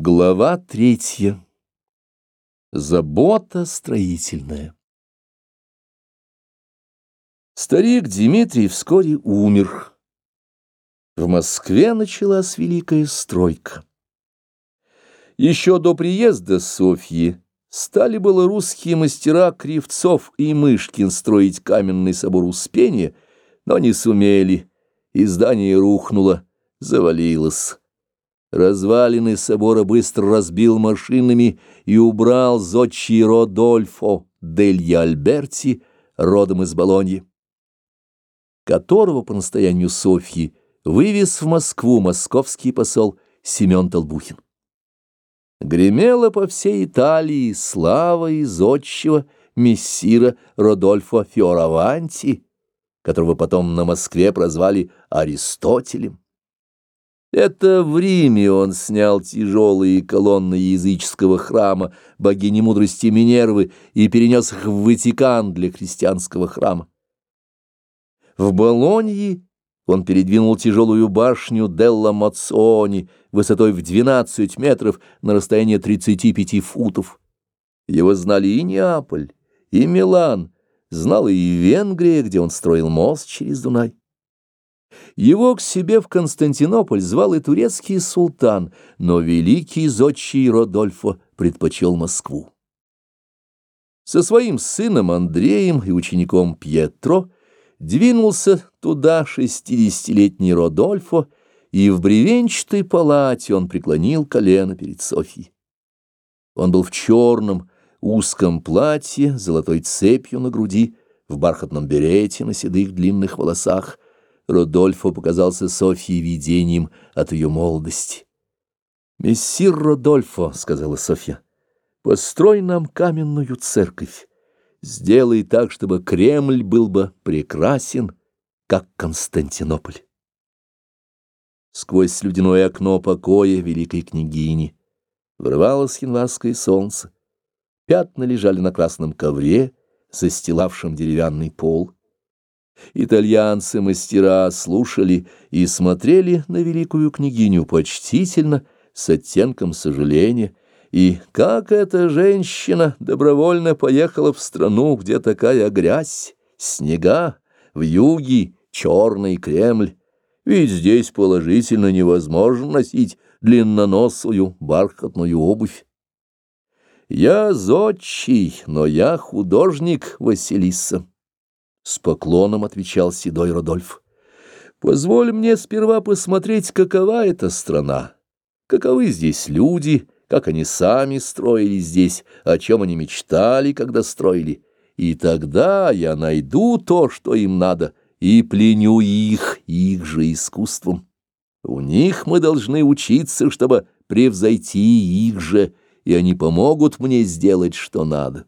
Глава третья. Забота строительная. Старик Дмитрий вскоре умер. В Москве началась великая стройка. Еще до приезда Софьи стали было русские мастера Кривцов и Мышкин строить каменный собор Успения, но не сумели, и здание рухнуло, завалилось. Развалины собора быстро разбил машинами и убрал зодчий Родольфо Дельи Альберти, родом из Болоньи, которого по настоянию Софьи вывез в Москву московский посол Семен Толбухин. Гремела по всей Италии слава зодчего мессира Родольфо Фиораванти, которого потом на Москве прозвали Аристотелем. Это в Риме он снял тяжелые колонны языческого храма богини мудрости Минервы и перенес их в Ватикан для христианского храма. В Болонье он передвинул тяжелую башню Делла Моцони высотой в 12 метров на расстоянии 35 футов. Его знали и Неаполь, и Милан, знала и Венгрия, где он строил мост через Дунай. Его к себе в Константинополь звал и турецкий султан, но великий зодчий Родольфо предпочел Москву. Со своим сыном Андреем и учеником Пьетро двинулся туда шестидесятилетний Родольфо, и в бревенчатой палате он преклонил колено перед Софьей. Он был в черном узком платье, золотой цепью на груди, в бархатном берете на седых длинных волосах — Родольфо показался Софье видением от ее молодости. «Мессир Родольфо», — сказала Софья, — «построй нам каменную церковь. Сделай так, чтобы Кремль был бы прекрасен, как Константинополь». Сквозь слюдяное окно покоя великой княгини врывалось январское солнце. Пятна лежали на красном ковре, застилавшем деревянный пол. Итальянцы-мастера слушали и смотрели на великую княгиню почтительно, с оттенком сожаления, и как эта женщина добровольно поехала в страну, где такая грязь, снега, в юге черный Кремль, ведь здесь положительно невозможно носить длинноносую бархатную обувь. Я зодчий, но я художник Василиса. С поклоном отвечал седой Родольф. Позволь мне сперва посмотреть, какова эта страна, каковы здесь люди, как они сами строили здесь, о чем они мечтали, когда строили. И тогда я найду то, что им надо, и пленю их, их же искусством. У них мы должны учиться, чтобы превзойти их же, и они помогут мне сделать, что надо.